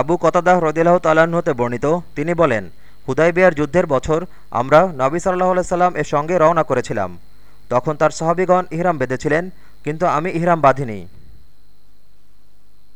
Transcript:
আবু কতাদাহ রদিল্লাহ তালাহতে বর্ণিত। তিনি বলেন, হুদাইবিয়ার যুদ্ধের বছর আমরা নবী সাল্লাহ সাল্লাম এর সঙ্গে রওনা করেছিলাম। তখন তার সাহাবিগণ ইহরাম বেঁধেছিলেন, কিন্তু আমি ইহরাম বাঁধিনি।